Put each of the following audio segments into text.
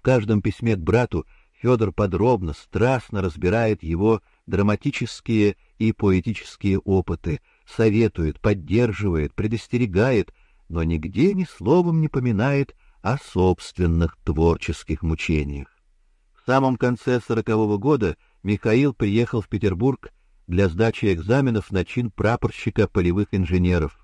В каждом письме к брату Федор подробно, страстно разбирает его драматические и поэтические опыты, советует, поддерживает, предостерегает, но нигде ни словом не поминает о собственных творческих мучениях. В самом конце сорокового года Михаил приехал в Петербург для сдачи экзаменов на чин прапорщика полевых инженеров.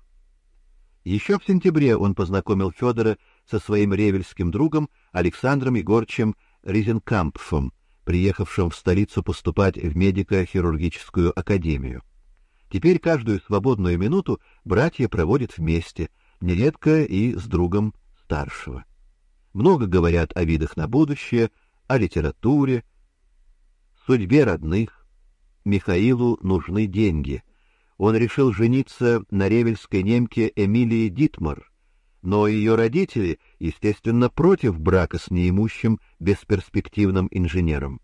Еще в сентябре он познакомил Федора со своим ревельским другом Александром Егорчем Ризенкампфом, приехавшим в столицу поступать в медико-хирургическую академию. Теперь каждую свободную минуту братья проводят вместе, нередко и с другом старшего. Много говорят о видах на будущее, о литературе, судьбе родных. Михаилу нужны деньги. Он решил жениться на ревельской немке Эмилии Дитмар, но ее родители, естественно, против брака с неимущим, бесперспективным инженером.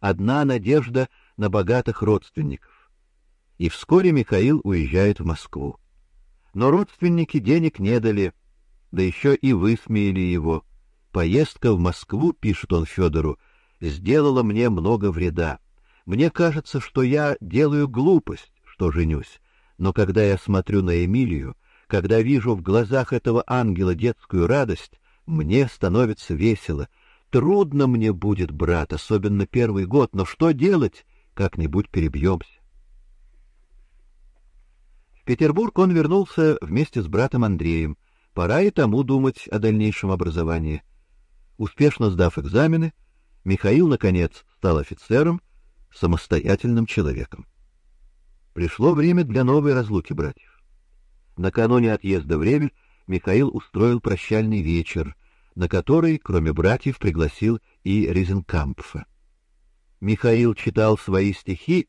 Одна надежда на богатых родственников и вскоре Михаил уезжает в Москву. Но родственники денег не дали, да еще и высмеяли его. Поездка в Москву, пишет он Федору, сделала мне много вреда. Мне кажется, что я делаю глупость, что женюсь. Но когда я смотрю на Эмилию, когда вижу в глазах этого ангела детскую радость, мне становится весело. Трудно мне будет, брат, особенно первый год, но что делать? Как-нибудь перебьемся. В Петербург он вернулся вместе с братом Андреем. Пора и тому думать о дальнейшем образовании. Успешно сдав экзамены, Михаил наконец стал офицером, самостоятельным человеком. Пришло время для новой разлуки братьев. Накануне отъезда в Ревель Михаил устроил прощальный вечер, на который, кроме братьев, пригласил и Ризенкампфа. Михаил читал свои стихи,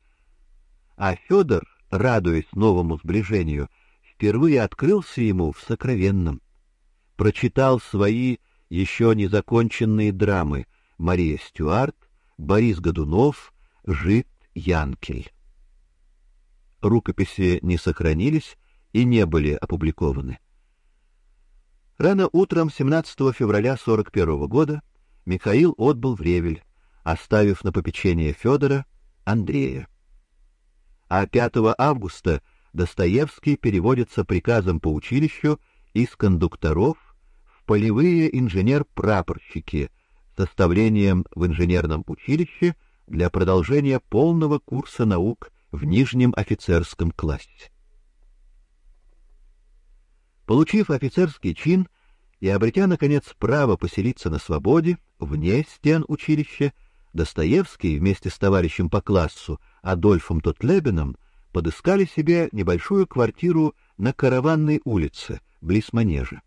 а Федор радуясь новому сближению, впервые открылся ему в сокровенном. Прочитал свои еще незаконченные драмы Мария Стюарт, Борис Годунов, Жит Янкель. Рукописи не сохранились и не были опубликованы. Рано утром 17 февраля 41 года Михаил отбыл в Ревель, оставив на попечение Федора Андрея а 5 августа Достоевский переводится приказом по училищу из кондукторов в полевые инженер-прапорщики с составлением в инженерном училище для продолжения полного курса наук в нижнем офицерском классе. Получив офицерский чин и обретя наконец право поселиться на свободе вне стен училища, Достоевский вместе с товарищем по классу Адольфом Тотлебеном подыскали себе небольшую квартиру на Караванной улице, близ манежа.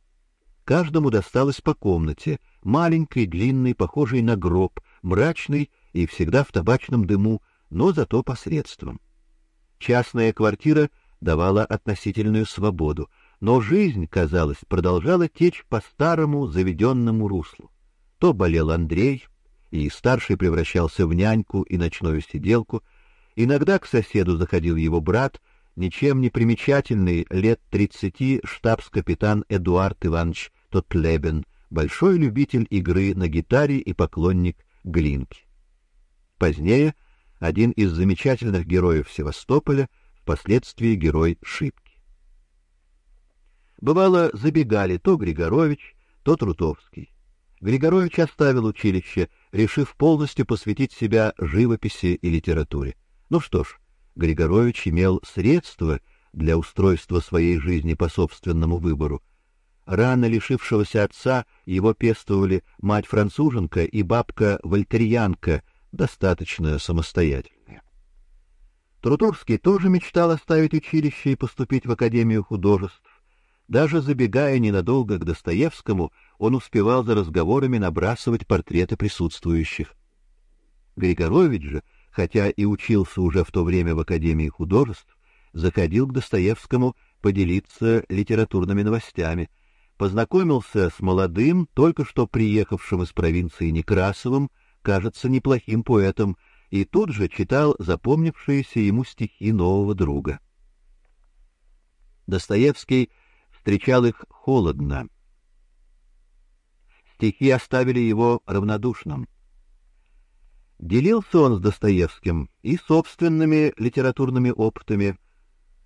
Каждому досталось по комнате, маленькой, длинной, похожей на гроб, мрачной и всегда в табачном дыму, но зато посредством. Частная квартира давала относительную свободу, но жизнь, казалось, продолжала течь по старому заведенному руслу. То болел Андрей, и старший превращался в няньку и ночную сиделку. Иногда к соседу заходил его брат, ничем не примечательный, лет тридцати штабс-капитан Эдуард Иванович Тотлебен, большой любитель игры на гитаре и поклонник Глинки. Позднее один из замечательных героев Севастополя, впоследствии герой Шипки. Бывало, забегали то Григорович, то Трутовский. Григорович оставил училище, решив полностью посвятить себя живописи и литературе. Ну что ж, Григорович имел средства для устройства своей жизни по собственному выбору. Рано лишившегося отца его пестовали мать-француженка и бабка-вольтерьянка, достаточно самостоятельные. Трутовский тоже мечтал оставить училище и поступить в Академию художеств. Даже забегая ненадолго к Достоевскому, он успевал за разговорами набрасывать портреты присутствующих. Григорович же, хотя и учился уже в то время в Академии художеств, заходил к Достоевскому поделиться литературными новостями, познакомился с молодым, только что приехавшим из провинции Некрасовым, кажется, неплохим поэтом, и тут же читал запомнившиеся ему стихи нового друга. Достоевский встречал их холодно. Стихи оставили его равнодушным. Делился он с Достоевским и собственными литературными опытами.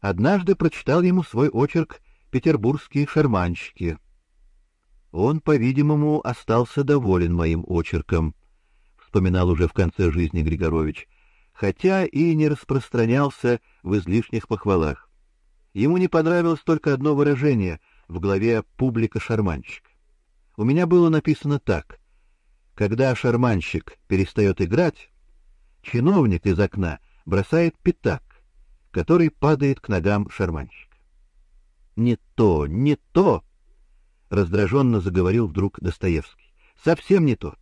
Однажды прочитал ему свой очерк «Петербургские шарманщики». Он, по-видимому, остался доволен моим очерком, вспоминал уже в конце жизни Григорович, хотя и не распространялся в излишних похвалах. Ему не понравилось только одно выражение в главе «Публика шарманщик». У меня было написано так: когда шарманщик перестает играть, чиновник из окна бросает пятак, который падает к ногам шарманщика. Не то, не то, раздраженно заговорил вдруг Достоевский. Совсем не то.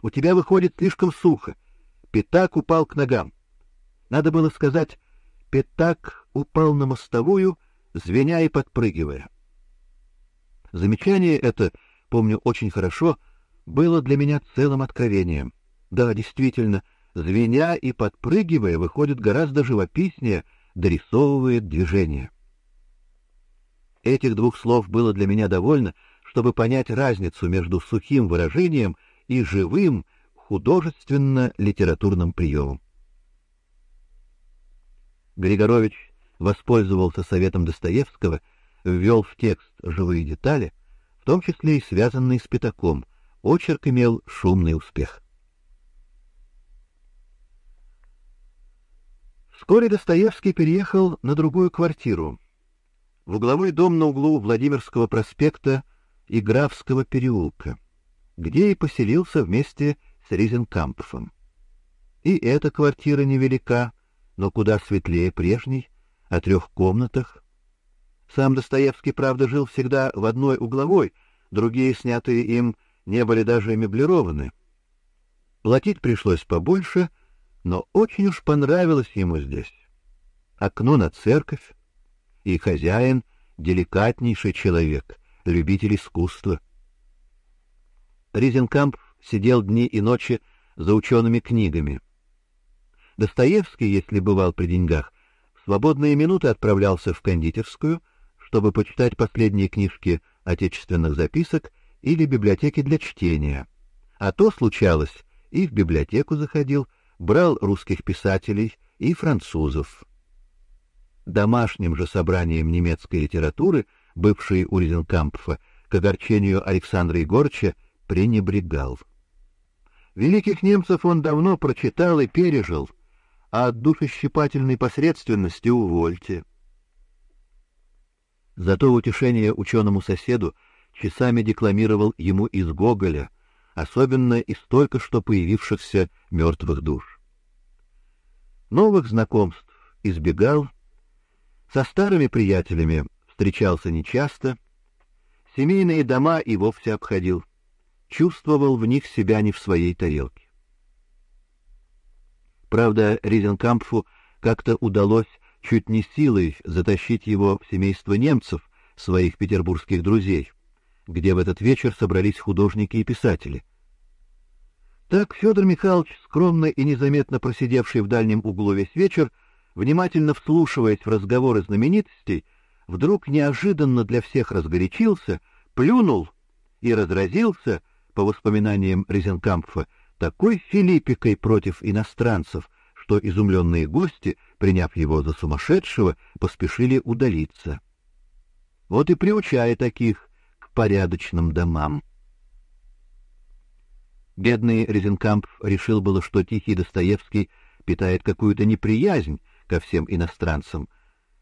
У тебя выходит слишком сухо. Пятак упал к ногам. Надо было сказать: пятак упал на мостовую, звеня и подпрыгивая. Замечание это, помню очень хорошо, было для меня целым откровением. Да, действительно, звеня и подпрыгивая, выходит гораздо живописнее, дорисовывает движение. Этих двух слов было для меня довольно, чтобы понять разницу между сухим выражением и живым художественно-литературным приемом. Григорович воспользовался советом Достоевского, ввел в текст живые детали, в том числе и связанные с пятаком, очерк имел шумный успех. Вскоре Достоевский переехал на другую квартиру, в угловой дом на углу Владимирского проспекта и Графского переулка, где и поселился вместе с Ризенкампфом. И эта квартира невелика, но куда светлее прежней, о трех комнатах. Сам Достоевский, правда, жил всегда в одной угловой, другие, снятые им, не были даже меблированы. Платить пришлось побольше, но очень уж понравилось ему здесь. Окно на церковь, и хозяин деликатнейший человек, любитель искусства. Ризенкамп сидел дни и ночи за учеными книгами. Достоевский, если бывал при деньгах, свободные минуты отправлялся в кондитерскую, чтобы почитать последние книжки отечественных записок или библиотеки для чтения. А то случалось, и в библиотеку заходил, брал русских писателей и французов. Домашним же собранием немецкой литературы, бывшей у Ризенкампфа, к огорчению Александра Егорча, пренебрегал. Великих немцев он давно прочитал и пережил, а от душещипательной посредственности увольте. Зато утешение ученому соседу часами декламировал ему из Гоголя, особенно из только что появившихся мертвых душ. Новых знакомств избегал, со старыми приятелями встречался нечасто, семейные дома и вовсе обходил, чувствовал в них себя не в своей тарелке. Правда, Ризенкампфу как-то удалось чуть не силой затащить его в семейство немцев, своих петербургских друзей, где в этот вечер собрались художники и писатели. Так Федор Михайлович, скромно и незаметно просидевший в дальнем углу весь вечер, внимательно вслушиваясь в разговоры знаменитостей, вдруг неожиданно для всех разгорячился, плюнул и разразился, по воспоминаниям Резенкампфа, такой филиппикой против иностранцев, что изумленные гости, приняв его за сумасшедшего, поспешили удалиться. Вот и приучая таких порядочным домам. Бедный Резенкамп решил было, что тихий Достоевский питает какую-то неприязнь ко всем иностранцам,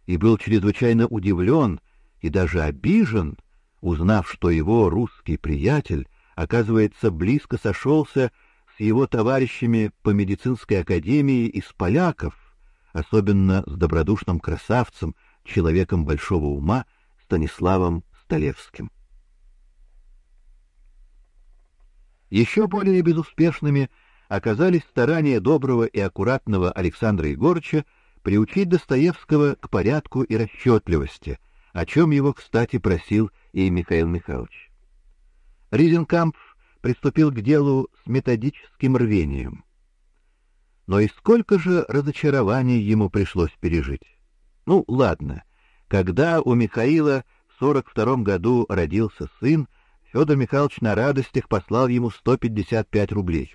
и был чрезвычайно удивлен и даже обижен, узнав, что его русский приятель, оказывается, близко сошелся с его товарищами по медицинской академии из поляков, особенно с добродушным красавцем, человеком большого ума Станиславом Столевским. Еще более безуспешными оказались старания доброго и аккуратного Александра Егорыча приучить Достоевского к порядку и расчетливости, о чем его, кстати, просил и Михаил Михайлович. Ризенкамп приступил к делу с методическим рвением. Но и сколько же разочарований ему пришлось пережить. Ну, ладно, когда у Михаила в 42 году родился сын, Федор Михайлович на радостях послал ему 155 рублей.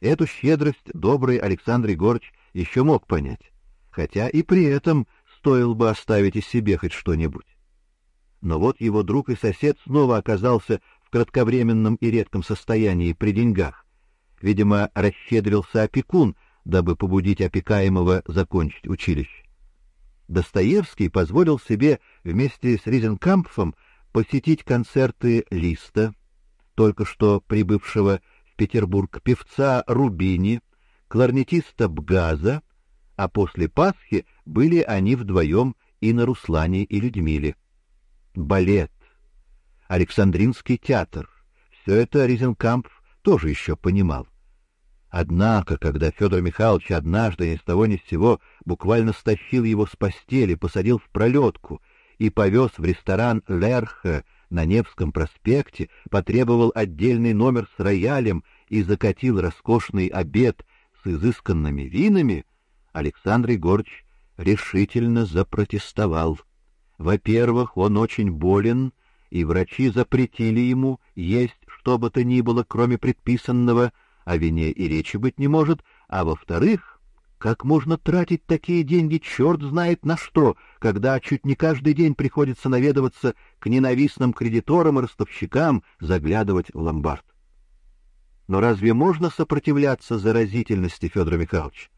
Эту щедрость добрый Александр Егорович еще мог понять, хотя и при этом стоило бы оставить и себе хоть что-нибудь. Но вот его друг и сосед снова оказался в кратковременном и редком состоянии при деньгах. Видимо, расщедрился опекун, дабы побудить опекаемого закончить училище. Достоевский позволил себе вместе с Ризенкампфом посетить концерты Листа, только что прибывшего в Петербург, певца Рубини, кларнетиста Бгаза, а после Пасхи были они вдвоем и на Руслане и Людмиле. Балет, Александринский театр — все это Ризенкампф тоже еще понимал. Однако, когда Федор Михайлович однажды ни с того ни с сего буквально стащил его с постели, посадил в пролетку и повез в ресторан Лерхе на Невском проспекте, потребовал отдельный номер с роялем и закатил роскошный обед с изысканными винами, Александр Егорыч решительно запротестовал. Во-первых, он очень болен, и врачи запретили ему есть что бы то ни было, кроме предписанного, о вине и речи быть не может, а во-вторых, как можно тратить такие деньги, черт знает на что, когда чуть не каждый день приходится наведываться к ненавистным кредиторам и ростовщикам, заглядывать в ломбард. Но разве можно сопротивляться заразительности Федора Михайловича?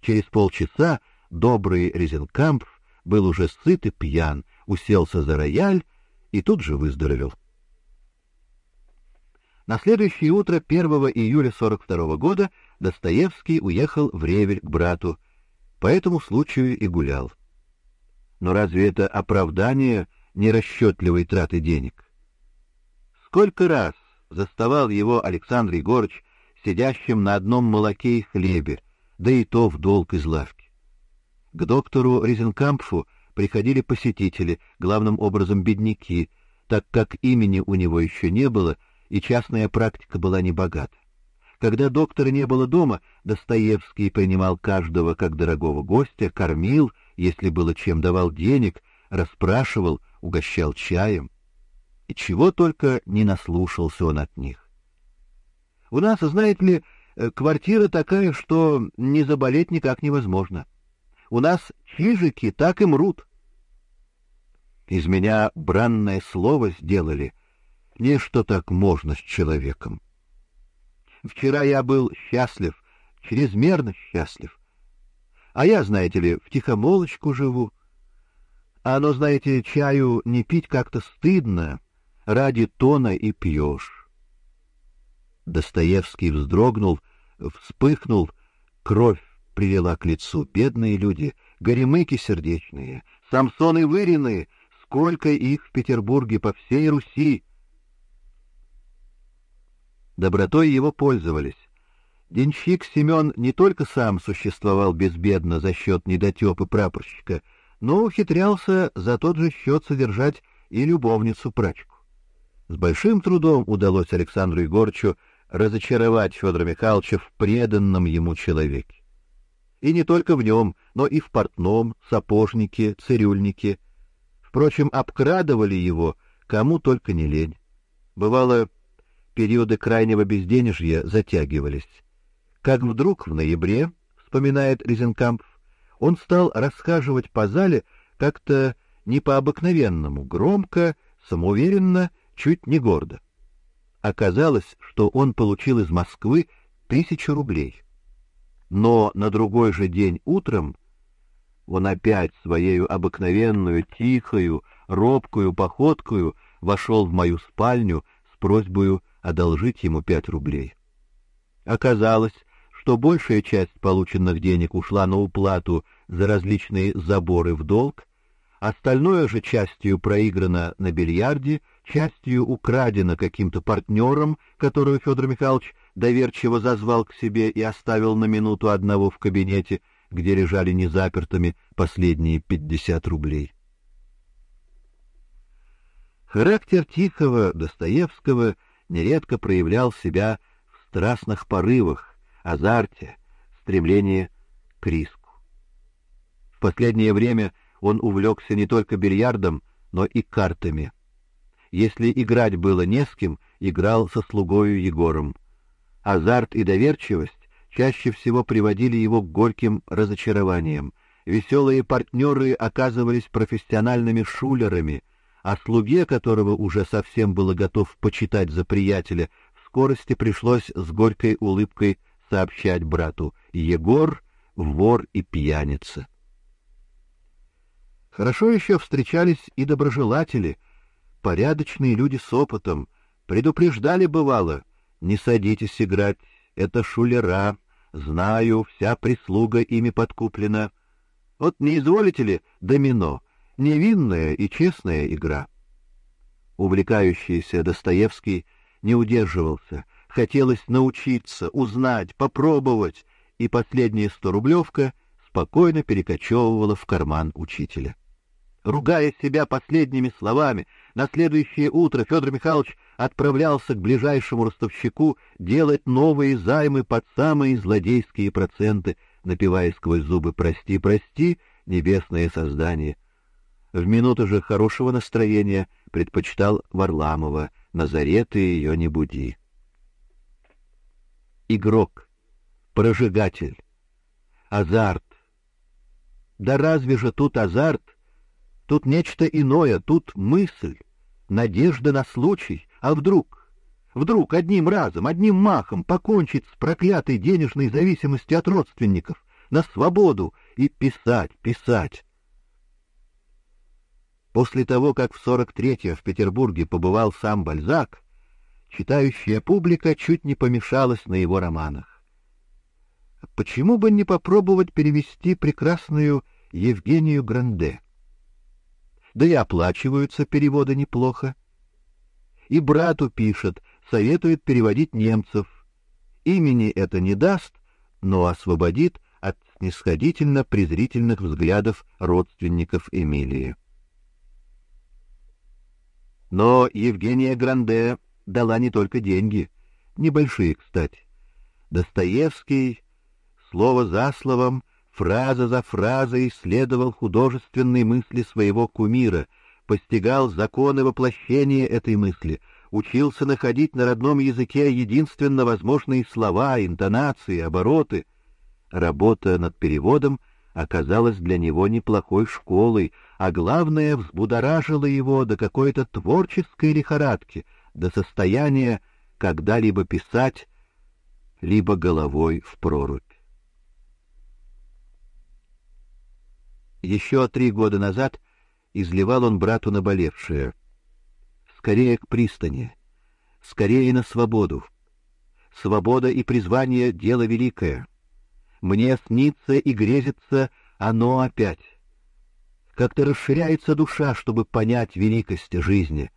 Через полчаса добрый Резенкамп был уже сыт и пьян, уселся за рояль и тут же выздоровел. На следующее утро 1 июля 42 года Достоевский уехал в Ревель к брату, по этому случаю и гулял. Но разве это оправдание нерасчетливой траты денег? Сколько раз заставал его Александр Егорыч сидящим на одном молоке и хлебе, да и то в долг из лавки. К доктору Ризенкампфу приходили посетители, главным образом бедняки, так как имени у него еще не было — и частная практика была небогата. Когда доктора не было дома, Достоевский принимал каждого как дорогого гостя, кормил, если было чем давал денег, расспрашивал, угощал чаем. И чего только не наслушался он от них. У нас, знаете ли, э, квартира такая, что не заболеть никак невозможно. У нас чижики так и мрут. Из меня бранное слово сделали — не что так можно с человеком. Вчера я был счастлив, чрезмерно счастлив. А я, знаете ли, в тихомолочку живу. А оно, знаете, чаю не пить как-то стыдно, ради тона и пьешь. Достоевский вздрогнул, вспыхнул, кровь прилила к лицу. Бедные люди, горемыки сердечные, самсоны выриные, сколько их в Петербурге по всей Руси, Добротой его пользовались. Денщик Семен не только сам существовал безбедно за счет недотепы прапорщика, но ухитрялся за тот же счет содержать и любовницу-прачку. С большим трудом удалось Александру Егорчу разочаровать Федора Михайловича в преданном ему человеке. И не только в нем, но и в портном, сапожнике, цирюльнике. Впрочем, обкрадывали его кому только не лень. Бывало, периоды крайнего безденежья затягивались. Как вдруг в ноябре, вспоминает Ризенкамп, он стал расхаживать по зале как-то не по-обыкновенному, громко, самоуверенно, чуть не гордо. Оказалось, что он получил из Москвы тысячу рублей. Но на другой же день утром он опять своей обыкновенную, тихою, робкую походкою вошел в мою спальню с просьбой одолжить ему пять рублей. Оказалось, что большая часть полученных денег ушла на уплату за различные заборы в долг, остальное же частью проиграно на бильярде, частью украдено каким-то партнером, которого Федор Михайлович доверчиво зазвал к себе и оставил на минуту одного в кабинете, где лежали незапертыми последние пятьдесят рублей. Характер Тихого Достоевского — нередко проявлял себя в страстных порывах, азарте, стремлении к риску. В последнее время он увлекся не только бильярдом, но и картами. Если играть было не с кем, играл со слугою Егором. Азарт и доверчивость чаще всего приводили его к горьким разочарованиям. Веселые партнеры оказывались профессиональными шулерами, а слуге, которого уже совсем было готов почитать за приятеля, в скорости пришлось с горькой улыбкой сообщать брату: "Егор вор и пьяница". Хорошо еще встречались и доброжелатели, порядочные люди с опытом, предупреждали бывало: "Не садитесь играть, это шулера, знаю, вся прислуга ими подкуплена. Вот не изволите ли домино, невинная и честная игра". Увлекающийся Достоевский не удерживался, хотелось научиться, узнать, попробовать, и последняя сторублевка спокойно перекочевывала в карман учителя. Ругая себя последними словами, на следующее утро Федор Михайлович отправлялся к ближайшему ростовщику делать новые займы под самые злодейские проценты, напевая сквозь зубы «Прости, прости, небесное создание». В минуты же хорошего настроения предпочитал Варламова «Назарет ты ее не буди». Игрок, прожигатель, азарт. Да разве же тут азарт, Тут нечто иное, тут мысль, надежда на случай, а вдруг, вдруг одним разом, одним махом покончить с проклятой денежной зависимостью от родственников, на свободу и писать, писать. После того, как в 43-е в Петербурге побывал сам Бальзак, читающая публика чуть не помешалась на его романах. Почему бы не попробовать перевести прекрасную Евгению Гранде? да и оплачиваются переводы неплохо. И брату пишет, советует переводить немцев. Имени это не даст, но освободит от снисходительно презрительных взглядов родственников Эмилии. Но Евгения Гранде дала не только деньги, небольшие, кстати. Достоевский слово за словом фраза за фразой исследовал художественные мысли своего кумира, постигал законы воплощения этой мысли, учился находить на родном языке единственно возможные слова, интонации, обороты. Работа над переводом оказалась для него неплохой школой, а главное, взбудоражила его до какой-то творческой лихорадки, до состояния когда-либо писать, либо головой в прорубь. Еще три года назад изливал он брату наболевшее. Скорее к пристани, скорее на свободу. Свобода и призвание — дело великое. Мне снится и грезится оно опять. Как-то расширяется душа, чтобы понять великость жизни.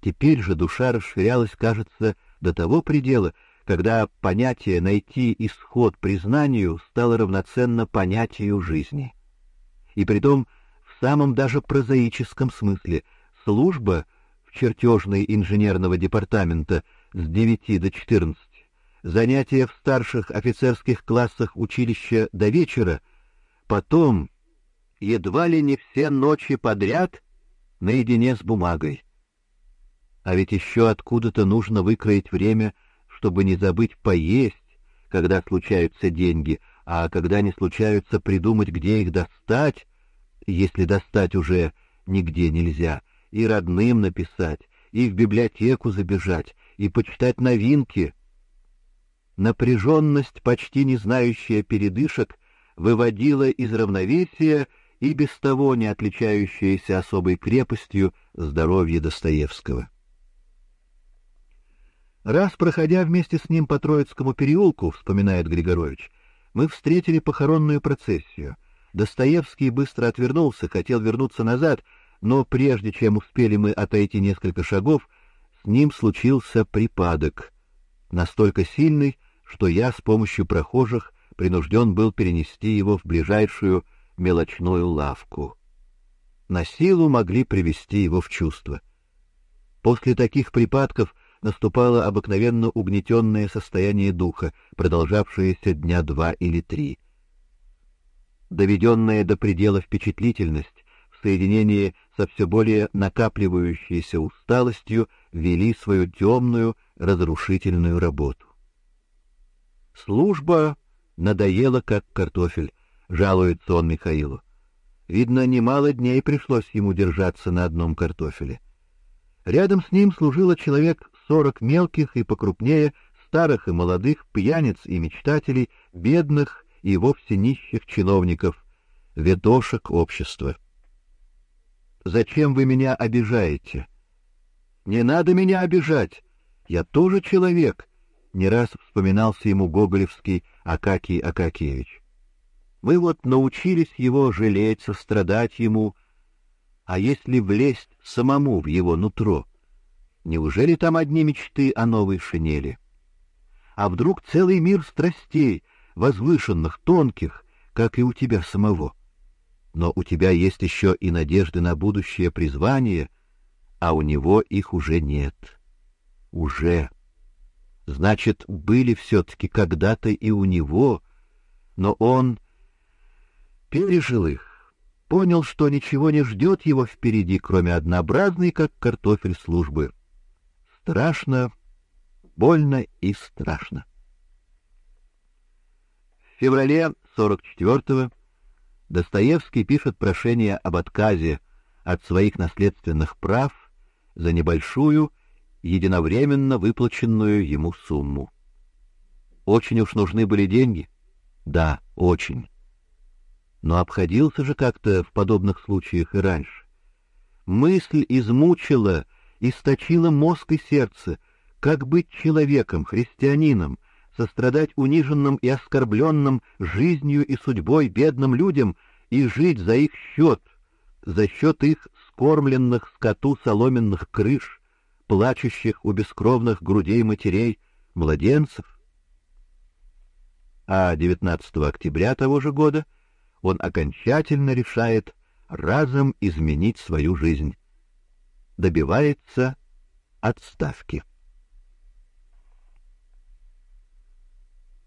Теперь же душа расширялась, кажется, до того предела, когда понятие «найти исход признанию» стало равноценно понятию жизни. И притом в самом даже прозаическом смысле служба в чертежной инженерного департамента с 9 до 14, занятия в старших офицерских классах училища до вечера, потом едва ли не все ночи подряд наедине с бумагой. А ведь еще откуда-то нужно выкроить время — чтобы не забыть поесть, когда случаются деньги, а когда не случаются, придумать, где их достать, если достать уже нигде нельзя, и родным написать, и в библиотеку забежать, и почитать новинки. Напряженность, почти не знающая передышек, выводила из равновесия и без того не отличающееся особой крепостью здоровье Достоевского. Раз проходя вместе с ним по Троицкому переулку, вспоминает Григорович, мы встретили похоронную процессию. Достоевский быстро отвернулся, хотел вернуться назад, но прежде чем успели мы отойти несколько шагов, с ним случился припадок, настолько сильный, что я с помощью прохожих принужден был перенести его в ближайшую мелочную лавку. На силу могли привести его в чувство. После таких припадков наступало обыкновенно угнетенное состояние духа, продолжавшееся дня два или три. Доведенная до предела впечатлительность в соединении со все более накапливающейся усталостью вели свою темную, разрушительную работу. Служба надоела, как картофель, жалуется он Михаилу. Видно, немало дней пришлось ему держаться на одном картофеле. Рядом с ним служило человек сорок мелких и покрупнее, старых и молодых, пьяниц и мечтателей, бедных и вовсе нищих чиновников, ведошек общества. Зачем вы меня обижаете? Не надо меня обижать. Я тоже человек, не раз вспоминался ему гоголевский Акакий Акакевич. Мы вот научились его жалеть, сострадать ему, а если влезть самому в его нутро, неужели там одни мечты о новой шинели? А вдруг целый мир страстей, возвышенных, тонких, как и у тебя самого? Но у тебя есть еще и надежды на будущее призвание, а у него их уже нет. Уже. Значит, были все-таки когда-то и у него, но он пережил их, понял, что ничего не ждет его впереди, кроме однообразной, как картофель, службы. Страшно, больно и страшно. Феврале 44-го Достоевский пишет прошение об отказе от своих наследственных прав за небольшую, единовременно выплаченную ему сумму. Очень уж нужны были деньги? Да, очень. Но обходился же как-то в подобных случаях и раньше. Мысль измучила, источила мозг и сердце, как быть человеком, христианином, сострадать униженным и оскорбленным жизнью и судьбой бедным людям и жить за их счет, за счет их скормленных скоту соломенных крыш, плачущих у бескровных грудей матерей, младенцев. А 19 октября того же года он окончательно решает разом изменить свою жизнь. Добивается отставки.